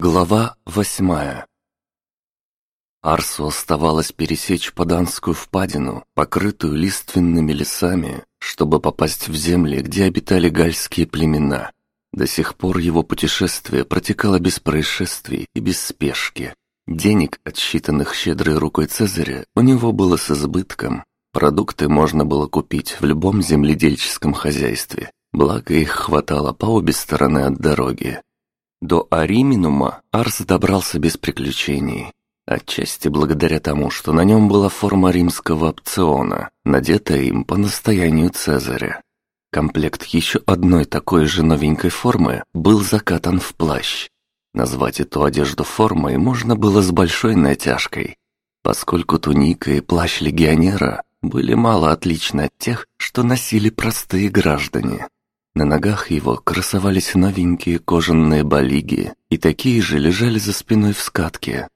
Глава восьмая Арсу оставалось пересечь Паданскую впадину, покрытую лиственными лесами, чтобы попасть в земли, где обитали гальские племена. До сих пор его путешествие протекало без происшествий и без спешки. Денег, отсчитанных щедрой рукой Цезаря, у него было с избытком. Продукты можно было купить в любом земледельческом хозяйстве, благо их хватало по обе стороны от дороги. До Ариминума Арс добрался без приключений. Отчасти благодаря тому, что на нем была форма римского опциона, надетая им по настоянию Цезаря. Комплект еще одной такой же новенькой формы был закатан в плащ. Назвать эту одежду формой можно было с большой натяжкой, поскольку туника и плащ легионера были мало отличны от тех, что носили простые граждане. На ногах его красовались новенькие кожаные балиги, и такие же лежали за спиной в скатке.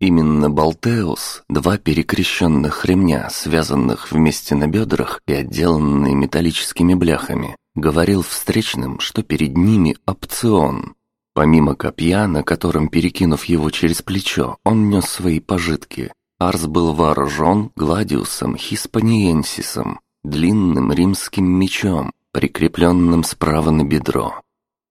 Именно Балтеус, два перекрещенных ремня, связанных вместе на бедрах и отделанные металлическими бляхами, говорил встречным, что перед ними опцион. Помимо копья, на котором, перекинув его через плечо, он нес свои пожитки, Арс был вооружен гладиусом хиспаниенсисом, длинным римским мечом, прикрепленным справа на бедро.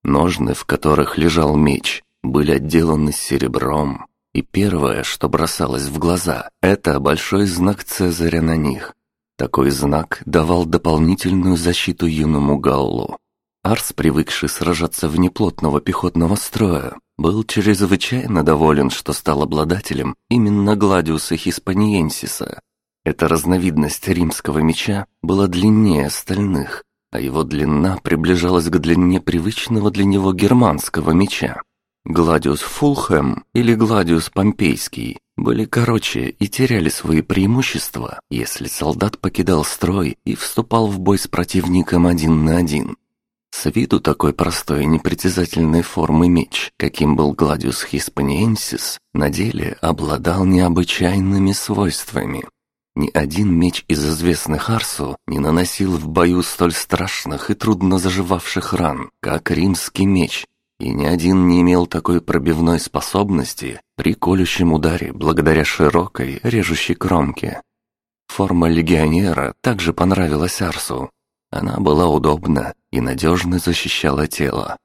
Ножны, в которых лежал меч, были отделаны серебром, и первое, что бросалось в глаза, это большой знак Цезаря на них. Такой знак давал дополнительную защиту юному Галлу. Арс, привыкший сражаться вне плотного пехотного строя, был чрезвычайно доволен, что стал обладателем именно Гладиуса Хиспаниенсиса. Эта разновидность римского меча была длиннее остальных, а его длина приближалась к длине привычного для него германского меча. Гладиус Фулхэм или Гладиус Помпейский были короче и теряли свои преимущества, если солдат покидал строй и вступал в бой с противником один на один. С виду такой простой и непритязательной формы меч, каким был Гладиус Хиспаниенсис, на деле обладал необычайными свойствами. Ни один меч из известных Арсу не наносил в бою столь страшных и трудно заживавших ран, как римский меч, и ни один не имел такой пробивной способности при колющем ударе благодаря широкой, режущей кромке. Форма легионера также понравилась Арсу. Она была удобна и надежно защищала тело.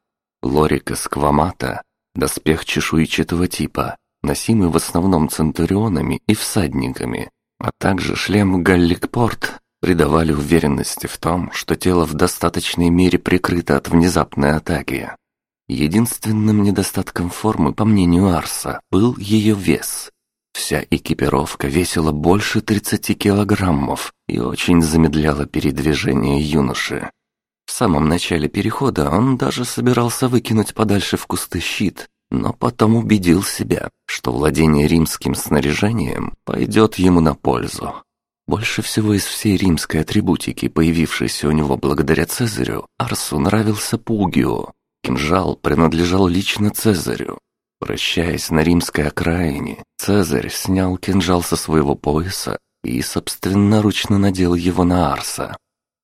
Лорика сквамата, доспех чешуйчатого типа, носимый в основном центурионами и всадниками, а также шлем Галликпорт придавали уверенности в том, что тело в достаточной мере прикрыто от внезапной атаки. Единственным недостатком формы, по мнению Арса, был ее вес. Вся экипировка весила больше 30 килограммов и очень замедляла передвижение юноши. В самом начале перехода он даже собирался выкинуть подальше в кусты щит, но потом убедил себя, что владение римским снаряжением пойдет ему на пользу. Больше всего из всей римской атрибутики, появившейся у него благодаря Цезарю, Арсу нравился Пугио. Кинжал принадлежал лично Цезарю. Прощаясь на римской окраине, Цезарь снял кинжал со своего пояса и собственноручно надел его на Арса.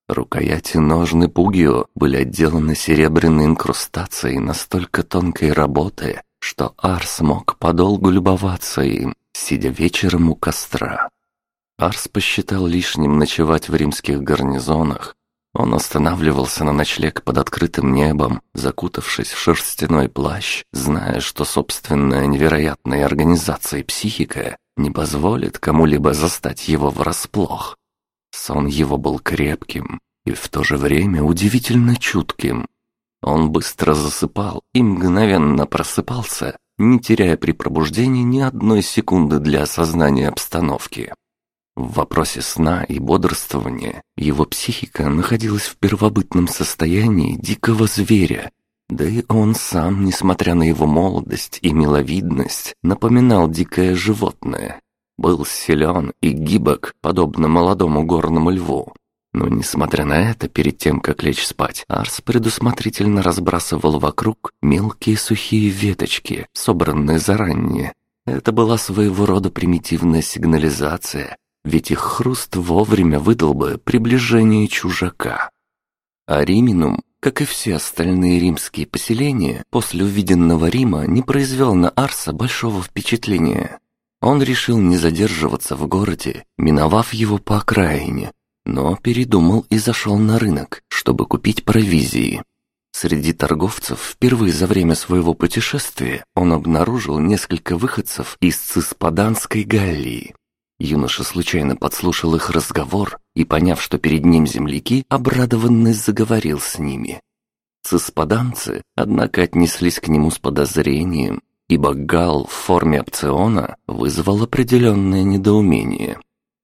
Рукояти ножны Пугио были отделаны серебряной инкрустацией настолько тонкой работы, что Арс мог подолгу любоваться им, сидя вечером у костра. Арс посчитал лишним ночевать в римских гарнизонах. Он останавливался на ночлег под открытым небом, закутавшись в шерстяной плащ, зная, что собственная невероятная организация психика не позволит кому-либо застать его врасплох. Сон его был крепким и в то же время удивительно чутким. Он быстро засыпал и мгновенно просыпался, не теряя при пробуждении ни одной секунды для осознания обстановки. В вопросе сна и бодрствования его психика находилась в первобытном состоянии дикого зверя, да и он сам, несмотря на его молодость и миловидность, напоминал дикое животное. Был силен и гибок, подобно молодому горному льву, но, несмотря на это, перед тем, как лечь спать, Арс предусмотрительно разбрасывал вокруг мелкие сухие веточки, собранные заранее. Это была своего рода примитивная сигнализация, ведь их хруст вовремя выдал бы приближение чужака. А Риминум как и все остальные римские поселения, после увиденного Рима не произвел на Арса большого впечатления. Он решил не задерживаться в городе, миновав его по окраине, но передумал и зашел на рынок, чтобы купить провизии. Среди торговцев впервые за время своего путешествия он обнаружил несколько выходцев из Циспаданской Галлии. Юноша случайно подслушал их разговор и, поняв, что перед ним земляки, обрадованный заговорил с ними. Циспаданцы, однако, отнеслись к нему с подозрением, ибо гал в форме опциона вызвал определенное недоумение.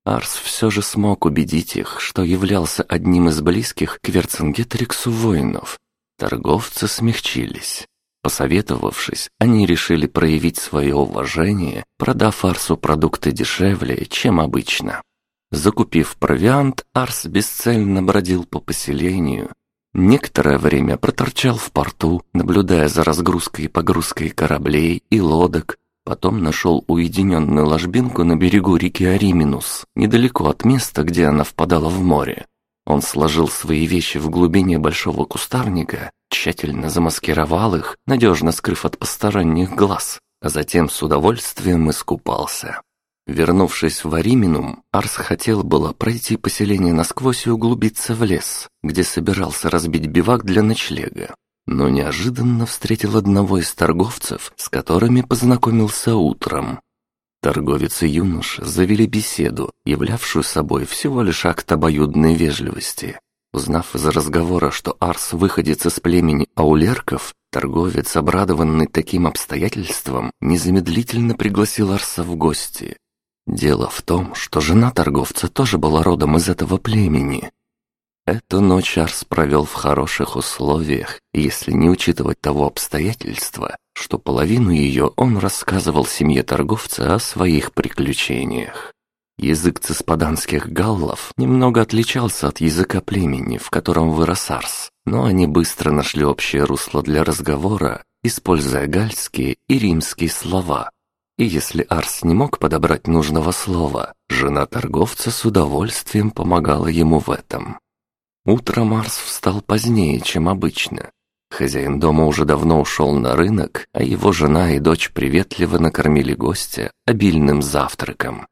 Арс все же смог убедить их, что являлся одним из близких к Верцингеториксу воинов. Торговцы смягчились. Посоветовавшись, они решили проявить свое уважение, продав Арсу продукты дешевле, чем обычно. Закупив провиант, Арс бесцельно бродил по поселению. Некоторое время проторчал в порту, наблюдая за разгрузкой и погрузкой кораблей и лодок. Потом нашел уединенную ложбинку на берегу реки Ариминус, недалеко от места, где она впадала в море. Он сложил свои вещи в глубине большого кустарника тщательно замаскировал их, надежно скрыв от посторонних глаз, а затем с удовольствием искупался. Вернувшись в Ариминум, Арс хотел было пройти поселение насквозь и углубиться в лес, где собирался разбить бивак для ночлега, но неожиданно встретил одного из торговцев, с которыми познакомился утром. Торговец и юноша завели беседу, являвшую собой всего лишь акт обоюдной вежливости. Узнав из разговора, что Арс выходец из племени аулерков, торговец, обрадованный таким обстоятельством, незамедлительно пригласил Арса в гости. Дело в том, что жена торговца тоже была родом из этого племени. Эту ночь Арс провел в хороших условиях, если не учитывать того обстоятельства, что половину ее он рассказывал семье торговца о своих приключениях. Язык циспаданских галлов немного отличался от языка племени, в котором вырос Арс, но они быстро нашли общее русло для разговора, используя гальские и римские слова. И если Арс не мог подобрать нужного слова, жена торговца с удовольствием помогала ему в этом. Утром Арс встал позднее, чем обычно. Хозяин дома уже давно ушел на рынок, а его жена и дочь приветливо накормили гостя обильным завтраком.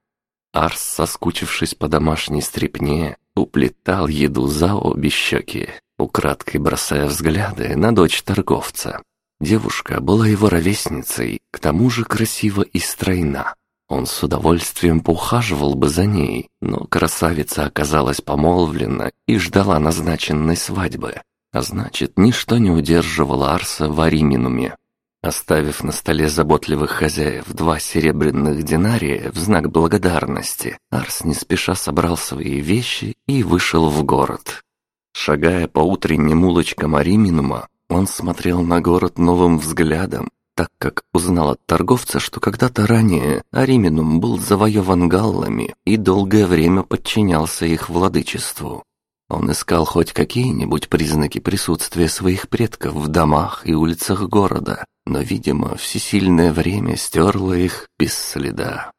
Арс, соскучившись по домашней стрепне, уплетал еду за обе щеки, украдкой бросая взгляды на дочь торговца. Девушка была его ровесницей, к тому же красива и стройна. Он с удовольствием поухаживал бы за ней, но красавица оказалась помолвлена и ждала назначенной свадьбы. А значит, ничто не удерживало Арса в Ариминуме. Оставив на столе заботливых хозяев два серебряных динария в знак благодарности, Арс не спеша собрал свои вещи и вышел в город. Шагая по утренним улочкам Ариминума, он смотрел на город новым взглядом, так как узнал от торговца, что когда-то ранее Ариминум был завоеван галлами и долгое время подчинялся их владычеству. Он искал хоть какие-нибудь признаки присутствия своих предков в домах и улицах города, но, видимо, всесильное время стерло их без следа.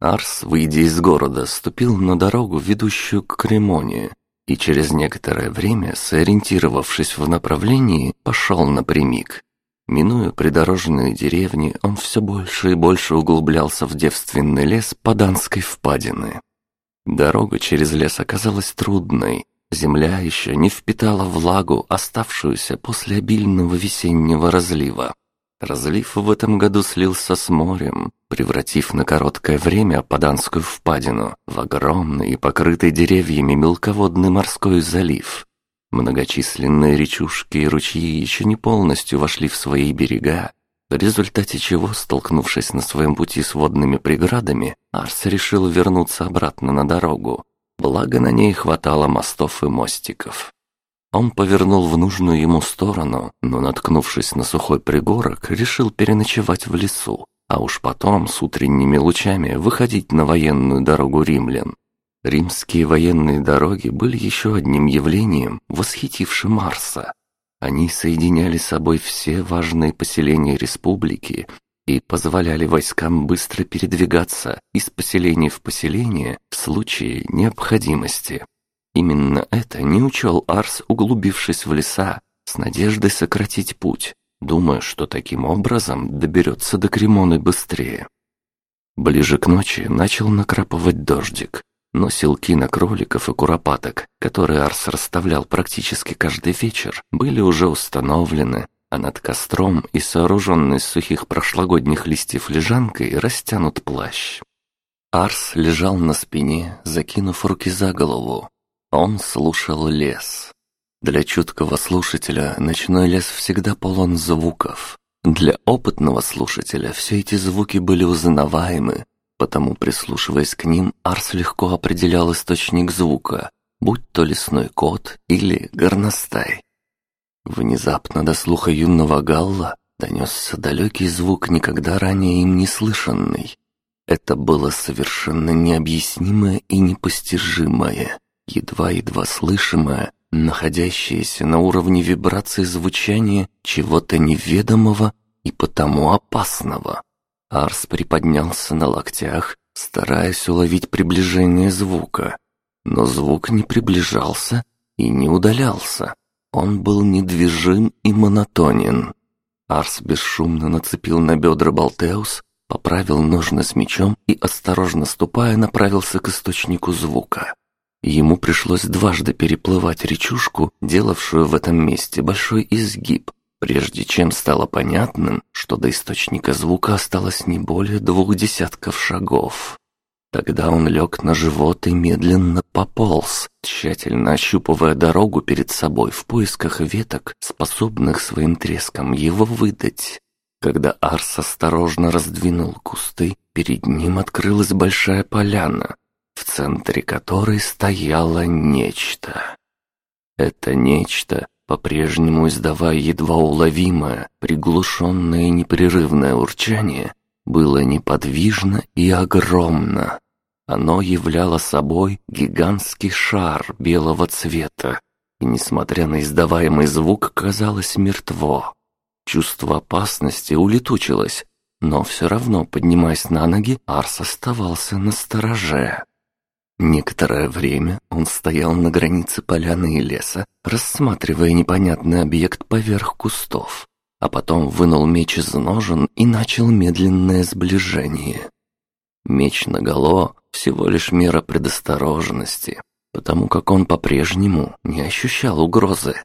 Арс, выйдя из города, ступил на дорогу, ведущую к Кремоне, и через некоторое время, сориентировавшись в направлении, пошел напрямик. Минуя придорожные деревни, он все больше и больше углублялся в девственный лес Паданской впадины. Дорога через лес оказалась трудной, Земля еще не впитала влагу, оставшуюся после обильного весеннего разлива. Разлив в этом году слился с морем, превратив на короткое время Паданскую впадину в огромный и покрытый деревьями мелководный морской залив. Многочисленные речушки и ручьи еще не полностью вошли в свои берега, в результате чего, столкнувшись на своем пути с водными преградами, Арс решил вернуться обратно на дорогу, благо на ней хватало мостов и мостиков. Он повернул в нужную ему сторону, но, наткнувшись на сухой пригорок, решил переночевать в лесу, а уж потом с утренними лучами выходить на военную дорогу римлян. Римские военные дороги были еще одним явлением, восхитившим Марса. Они соединяли с собой все важные поселения республики и позволяли войскам быстро передвигаться из поселения в поселение в случае необходимости. Именно это не учел Арс, углубившись в леса, с надеждой сократить путь, думая, что таким образом доберется до Кремоны быстрее. Ближе к ночи начал накрапывать дождик, но селки на кроликов и куропаток, которые Арс расставлял практически каждый вечер, были уже установлены, а над костром и сооруженный из сухих прошлогодних листьев лежанкой растянут плащ. Арс лежал на спине, закинув руки за голову. Он слушал лес. Для чуткого слушателя ночной лес всегда полон звуков. Для опытного слушателя все эти звуки были узнаваемы, потому, прислушиваясь к ним, Арс легко определял источник звука, будь то лесной кот или горностай. Внезапно до слуха юного Галла донесся далекий звук, никогда ранее им не слышанный. Это было совершенно необъяснимое и непостижимое, едва-едва слышимое, находящееся на уровне вибрации звучания чего-то неведомого и потому опасного. Арс приподнялся на локтях, стараясь уловить приближение звука. Но звук не приближался и не удалялся. Он был недвижим и монотонен. Арс бесшумно нацепил на бедра Балтеус, поправил ножны с мечом и, осторожно ступая, направился к источнику звука. Ему пришлось дважды переплывать речушку, делавшую в этом месте большой изгиб, прежде чем стало понятным, что до источника звука осталось не более двух десятков шагов. Тогда он лег на живот и медленно пополз, тщательно ощупывая дорогу перед собой в поисках веток, способных своим треском его выдать. Когда Арс осторожно раздвинул кусты, перед ним открылась большая поляна, в центре которой стояло нечто. Это нечто, по-прежнему издавая едва уловимое, приглушенное и непрерывное урчание, было неподвижно и огромно. Оно являло собой гигантский шар белого цвета, и, несмотря на издаваемый звук, казалось мертво. Чувство опасности улетучилось, но все равно, поднимаясь на ноги, Арс оставался на стороже. Некоторое время он стоял на границе поляны и леса, рассматривая непонятный объект поверх кустов а потом вынул меч из ножен и начал медленное сближение. Меч наголо — всего лишь мера предосторожности, потому как он по-прежнему не ощущал угрозы.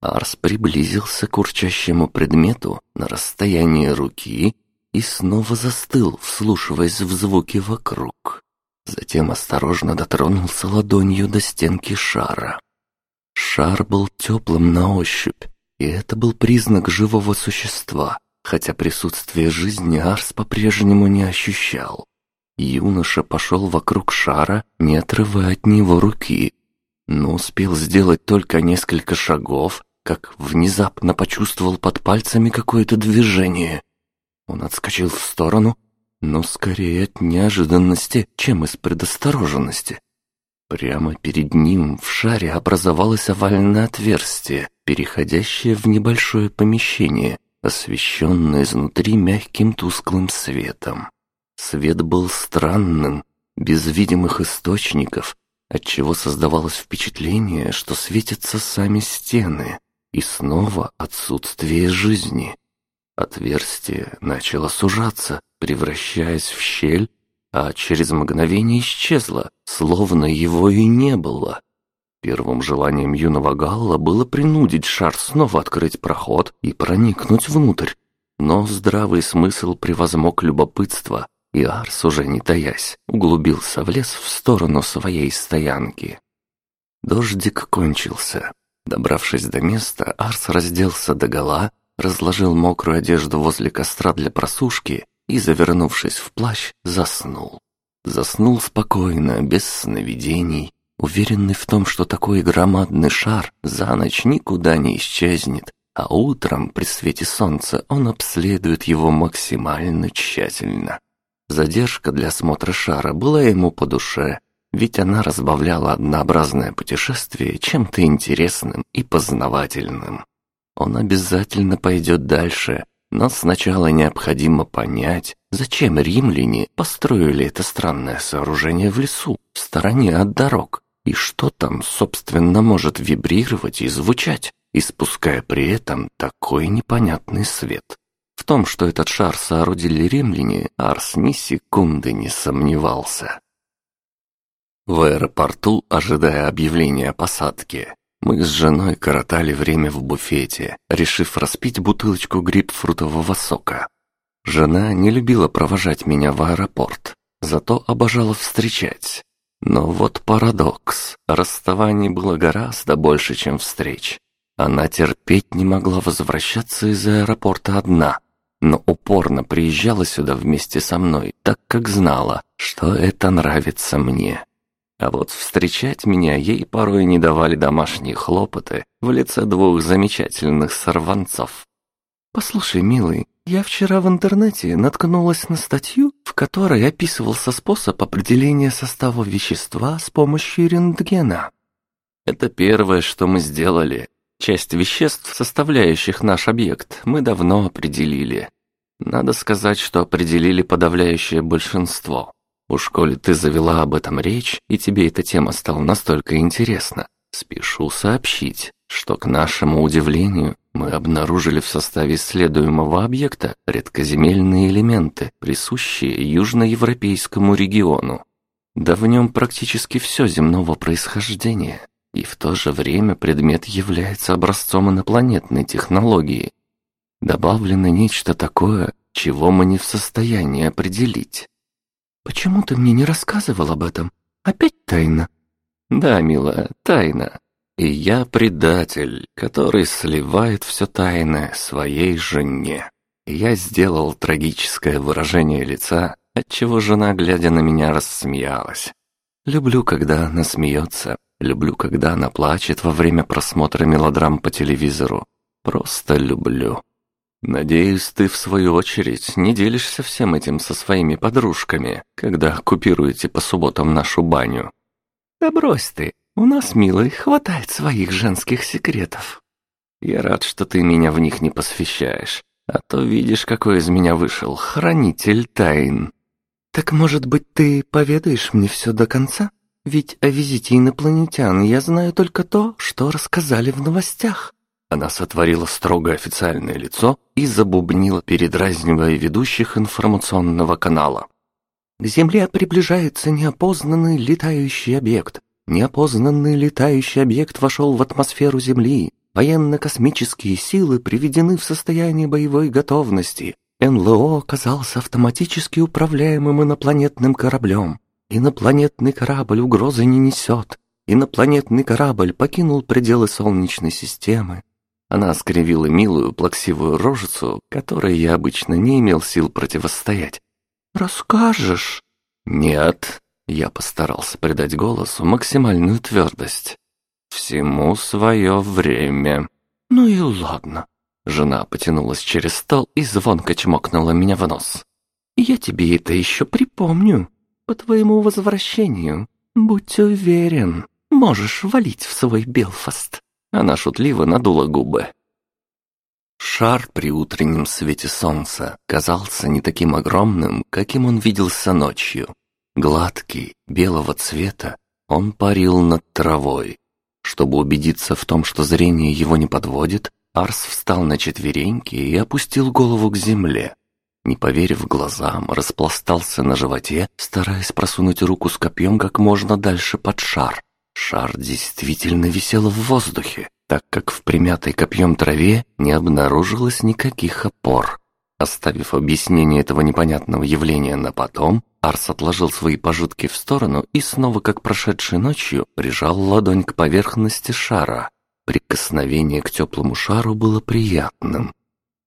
Арс приблизился к урчащему предмету на расстоянии руки и снова застыл, вслушиваясь в звуки вокруг. Затем осторожно дотронулся ладонью до стенки шара. Шар был теплым на ощупь, и это был признак живого существа, хотя присутствие жизни Арс по-прежнему не ощущал. Юноша пошел вокруг шара, не отрывая от него руки, но успел сделать только несколько шагов, как внезапно почувствовал под пальцами какое-то движение. Он отскочил в сторону, но скорее от неожиданности, чем из предосторожности. Прямо перед ним в шаре образовалось овальное отверстие, переходящее в небольшое помещение, освещенное изнутри мягким тусклым светом. Свет был странным, без видимых источников, отчего создавалось впечатление, что светятся сами стены, и снова отсутствие жизни. Отверстие начало сужаться, превращаясь в щель, а через мгновение исчезло, словно его и не было. Первым желанием юного Галла было принудить шар снова открыть проход и проникнуть внутрь. Но здравый смысл превозмог любопытство, и Арс, уже не таясь, углубился в лес в сторону своей стоянки. Дождик кончился. Добравшись до места, Арс разделся догола, разложил мокрую одежду возле костра для просушки и, завернувшись в плащ, заснул. Заснул спокойно, без сновидений, уверенный в том, что такой громадный шар за ночь никуда не исчезнет, а утром при свете солнца он обследует его максимально тщательно. Задержка для осмотра шара была ему по душе, ведь она разбавляла однообразное путешествие чем-то интересным и познавательным. Он обязательно пойдет дальше, но сначала необходимо понять, зачем римляне построили это странное сооружение в лесу, в стороне от дорог, и что там, собственно, может вибрировать и звучать. испуская при этом такой непонятный свет. В том, что этот шар соорудили римляне, Арс ни секунды не сомневался. В аэропорту, ожидая объявления о посадке, мы с женой коротали время в буфете, решив распить бутылочку грейпфрутового сока. Жена не любила провожать меня в аэропорт, зато обожала встречать. Но вот парадокс. Расставаний было гораздо больше, чем встреч. Она терпеть не могла возвращаться из аэропорта одна, но упорно приезжала сюда вместе со мной, так как знала, что это нравится мне. А вот встречать меня ей порой не давали домашние хлопоты в лице двух замечательных сорванцов. «Послушай, милый, я вчера в интернете наткнулась на статью, в которой описывался способ определения состава вещества с помощью рентгена. Это первое, что мы сделали. Часть веществ, составляющих наш объект, мы давно определили. Надо сказать, что определили подавляющее большинство. Уж коли ты завела об этом речь, и тебе эта тема стала настолько интересна, спешу сообщить, что, к нашему удивлению, мы обнаружили в составе исследуемого объекта редкоземельные элементы, присущие южноевропейскому региону. Да в нем практически все земного происхождения, и в то же время предмет является образцом инопланетной технологии. Добавлено нечто такое, чего мы не в состоянии определить. «Почему ты мне не рассказывал об этом? Опять тайна?» «Да, милая, тайна. И я предатель, который сливает все тайное своей жене. Я сделал трагическое выражение лица, отчего жена, глядя на меня, рассмеялась. Люблю, когда она смеется, люблю, когда она плачет во время просмотра мелодрам по телевизору. Просто люблю. Надеюсь, ты, в свою очередь, не делишься всем этим со своими подружками, когда купируете по субботам нашу баню. Да брось ты, у нас, милый, хватает своих женских секретов. Я рад, что ты меня в них не посвящаешь, а то видишь, какой из меня вышел хранитель тайн. Так, может быть, ты поведаешь мне все до конца? Ведь о визите инопланетян я знаю только то, что рассказали в новостях. Она сотворила строго официальное лицо и забубнила, передразнивая ведущих информационного канала. К Земле приближается неопознанный летающий объект, Неопознанный летающий объект вошел в атмосферу Земли. Военно-космические силы приведены в состояние боевой готовности. НЛО оказался автоматически управляемым инопланетным кораблем. Инопланетный корабль угрозы не несет. Инопланетный корабль покинул пределы Солнечной системы. Она скривила милую плаксивую рожицу, которой я обычно не имел сил противостоять. «Расскажешь?» «Нет», я постарался придать голосу максимальную твердость. «Всему свое время». «Ну и ладно». Жена потянулась через стол и звонко чмокнула меня в нос. «Я тебе это еще припомню. По твоему возвращению. Будь уверен, можешь валить в свой Белфаст». Она шутливо надула губы. Шар при утреннем свете солнца казался не таким огромным, каким он виделся ночью. Гладкий, белого цвета, он парил над травой. Чтобы убедиться в том, что зрение его не подводит, Арс встал на четвереньки и опустил голову к земле. Не поверив глазам, распластался на животе, стараясь просунуть руку с копьем как можно дальше под шар. Шар действительно висел в воздухе, так как в примятой копьем траве не обнаружилось никаких опор. Оставив объяснение этого непонятного явления на потом, Арс отложил свои пожитки в сторону и снова, как прошедшей ночью, прижал ладонь к поверхности шара. Прикосновение к теплому шару было приятным.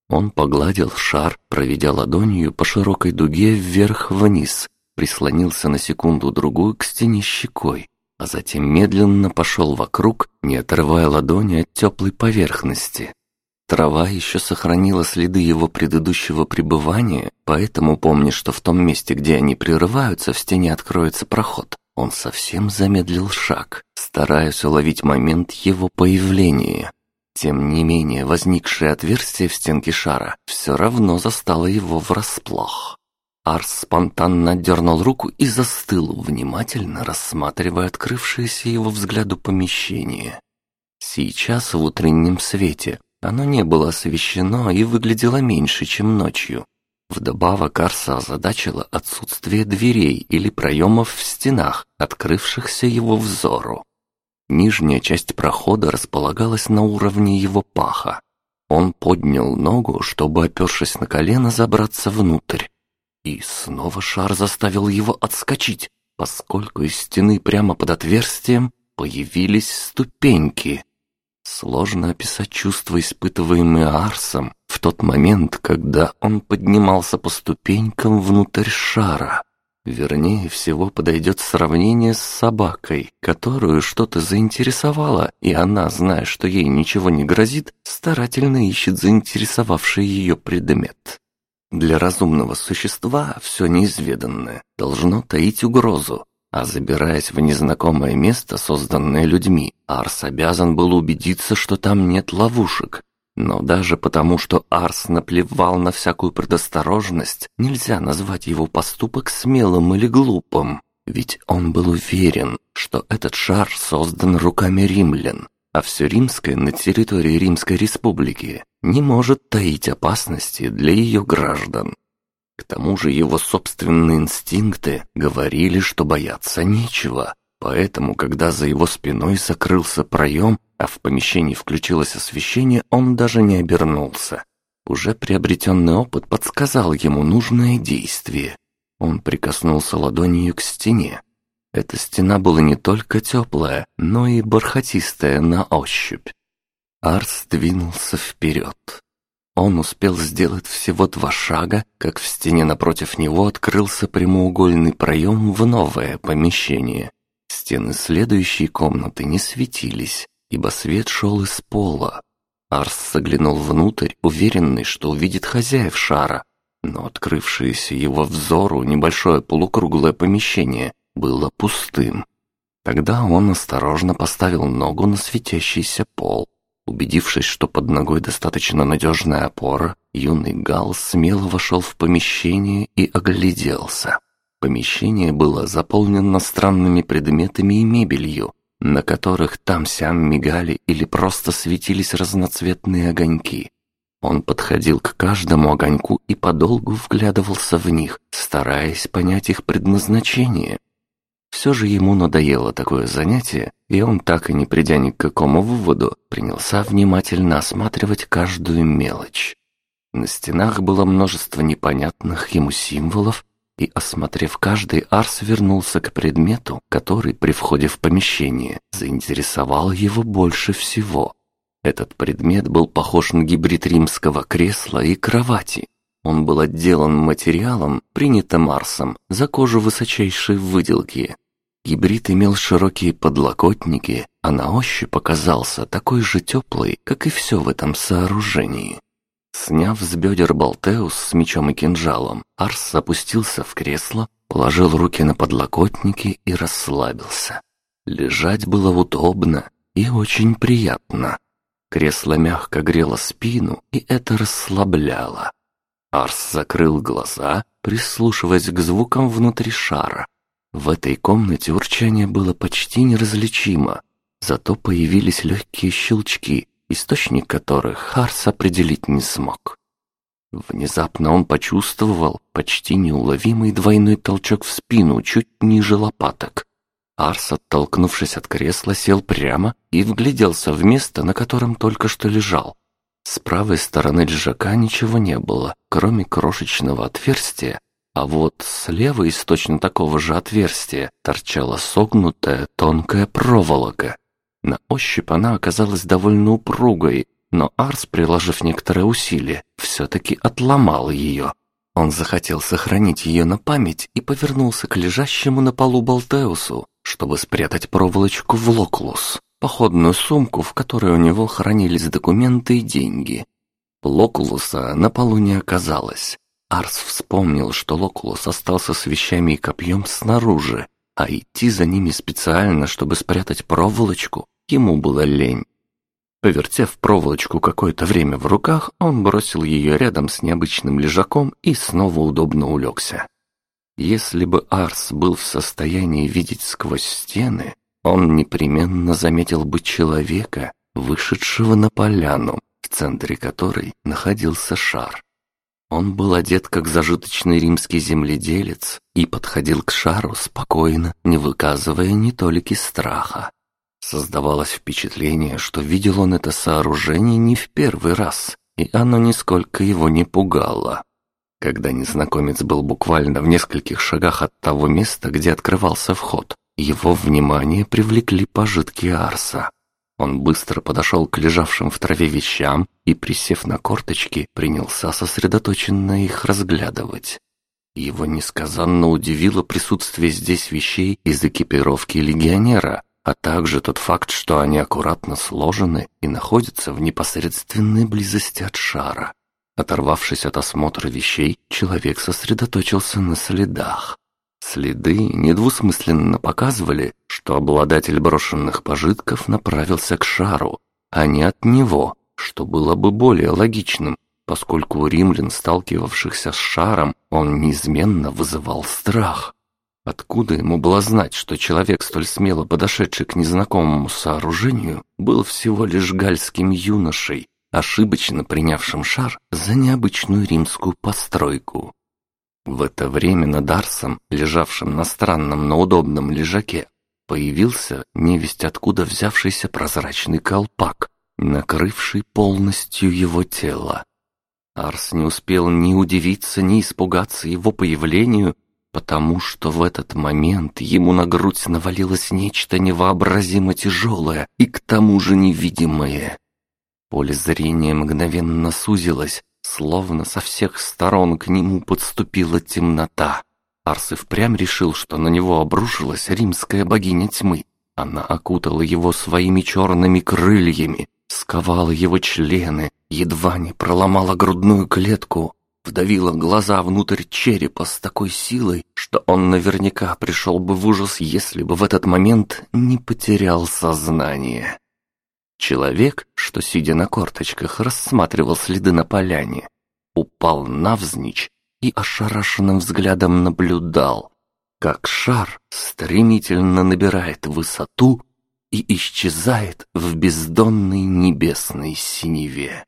Он погладил шар, проведя ладонью по широкой дуге вверх-вниз, прислонился на секунду-другую к стене щекой, а затем медленно пошел вокруг, не отрывая ладони от теплой поверхности. Трава еще сохранила следы его предыдущего пребывания, поэтому помня, что в том месте, где они прерываются, в стене откроется проход. Он совсем замедлил шаг, стараясь уловить момент его появления. Тем не менее, возникшее отверстие в стенке шара все равно застало его врасплох. Арс спонтанно дернул руку и застыл, внимательно рассматривая открывшееся его взгляду помещение. Сейчас в утреннем свете оно не было освещено и выглядело меньше, чем ночью. Вдобавок Арса озадачило отсутствие дверей или проемов в стенах, открывшихся его взору. Нижняя часть прохода располагалась на уровне его паха. Он поднял ногу, чтобы, опершись на колено, забраться внутрь. И снова шар заставил его отскочить, поскольку из стены прямо под отверстием появились ступеньки. Сложно описать чувства, испытываемые Арсом в тот момент, когда он поднимался по ступенькам внутрь шара. Вернее всего подойдет сравнение с собакой, которую что-то заинтересовало, и она, зная, что ей ничего не грозит, старательно ищет заинтересовавший ее предмет. Для разумного существа все неизведанное должно таить угрозу, а забираясь в незнакомое место, созданное людьми, Арс обязан был убедиться, что там нет ловушек. Но даже потому, что Арс наплевал на всякую предосторожность, нельзя назвать его поступок смелым или глупым. Ведь он был уверен, что этот шар создан руками римлян, а все римское на территории Римской Республики не может таить опасности для ее граждан. К тому же его собственные инстинкты говорили, что бояться нечего. Поэтому, когда за его спиной закрылся проем, а в помещении включилось освещение, он даже не обернулся. Уже приобретенный опыт подсказал ему нужное действие. Он прикоснулся ладонью к стене. Эта стена была не только теплая, но и бархатистая на ощупь. Арс двинулся вперед. Он успел сделать всего два шага, как в стене напротив него открылся прямоугольный проем в новое помещение. Стены следующей комнаты не светились, ибо свет шел из пола. Арс заглянул внутрь, уверенный, что увидит хозяев шара, но открывшееся его взору небольшое полукруглое помещение было пустым. Тогда он осторожно поставил ногу на светящийся пол. Убедившись, что под ногой достаточно надежная опора, юный Гал смело вошел в помещение и огляделся. Помещение было заполнено странными предметами и мебелью, на которых там-сям мигали или просто светились разноцветные огоньки. Он подходил к каждому огоньку и подолгу вглядывался в них, стараясь понять их предназначение. Все же ему надоело такое занятие, и он, так и не придя ни к какому выводу, принялся внимательно осматривать каждую мелочь. На стенах было множество непонятных ему символов, и, осмотрев каждый, Арс вернулся к предмету, который при входе в помещение заинтересовал его больше всего. Этот предмет был похож на гибрид римского кресла и кровати. Он был отделан материалом, принятым Арсом, за кожу высочайшей выделки, Гибрид имел широкие подлокотники, а на ощупь оказался такой же теплый, как и все в этом сооружении. Сняв с бедер болтеус с мечом и кинжалом, Арс опустился в кресло, положил руки на подлокотники и расслабился. Лежать было удобно и очень приятно. Кресло мягко грело спину, и это расслабляло. Арс закрыл глаза, прислушиваясь к звукам внутри шара, в этой комнате урчание было почти неразличимо, зато появились легкие щелчки, источник которых Харс определить не смог. Внезапно он почувствовал почти неуловимый двойной толчок в спину чуть ниже лопаток. Арс, оттолкнувшись от кресла, сел прямо и вгляделся в место, на котором только что лежал. С правой стороны лежака ничего не было, кроме крошечного отверстия, а вот слева из точно такого же отверстия торчала согнутая тонкая проволока. На ощупь она оказалась довольно упругой, но Арс, приложив некоторое усилие, все-таки отломал ее. Он захотел сохранить ее на память и повернулся к лежащему на полу Болтеусу, чтобы спрятать проволочку в Локлус, походную сумку, в которой у него хранились документы и деньги. Локлуса на полу не оказалось, Арс вспомнил, что Локулус остался с вещами и копьем снаружи, а идти за ними специально, чтобы спрятать проволочку, ему было лень. Повертев проволочку какое-то время в руках, он бросил ее рядом с необычным лежаком и снова удобно улегся. Если бы Арс был в состоянии видеть сквозь стены, он непременно заметил бы человека, вышедшего на поляну, в центре которой находился шар. Он был одет как зажиточный римский земледелец и подходил к шару спокойно, не выказывая ни толики страха. Создавалось впечатление, что видел он это сооружение не в первый раз, и оно нисколько его не пугало. Когда незнакомец был буквально в нескольких шагах от того места, где открывался вход, его внимание привлекли пожитки Арса. Он быстро подошел к лежавшим в траве вещам и, присев на корточки, принялся сосредоточенно их разглядывать. Его несказанно удивило присутствие здесь вещей из экипировки легионера, а также тот факт, что они аккуратно сложены и находятся в непосредственной близости от шара. Оторвавшись от осмотра вещей, человек сосредоточился на следах. Следы недвусмысленно показывали, что обладатель брошенных пожитков направился к шару, а не от него, что было бы более логичным, поскольку у римлян, сталкивавшихся с шаром, он неизменно вызывал страх. Откуда ему было знать, что человек, столь смело подошедший к незнакомому сооружению, был всего лишь гальским юношей, ошибочно принявшим шар за необычную римскую постройку? В это время над Арсом, лежавшим на странном, но удобном лежаке, появился невесть откуда взявшийся прозрачный колпак, накрывший полностью его тело. Арс не успел ни удивиться, ни испугаться его появлению, потому что в этот момент ему на грудь навалилось нечто невообразимо тяжелое и к тому же невидимое. Поле зрения мгновенно сузилось, Словно со всех сторон к нему подступила темнота. Арс и впрямь решил, что на него обрушилась римская богиня тьмы. Она окутала его своими черными крыльями, сковала его члены, едва не проломала грудную клетку, вдавила глаза внутрь черепа с такой силой, что он наверняка пришел бы в ужас, если бы в этот момент не потерял сознание. Человек, что, сидя на корточках, рассматривал следы на поляне, упал навзничь и ошарашенным взглядом наблюдал, как шар стремительно набирает высоту и исчезает в бездонной небесной синеве.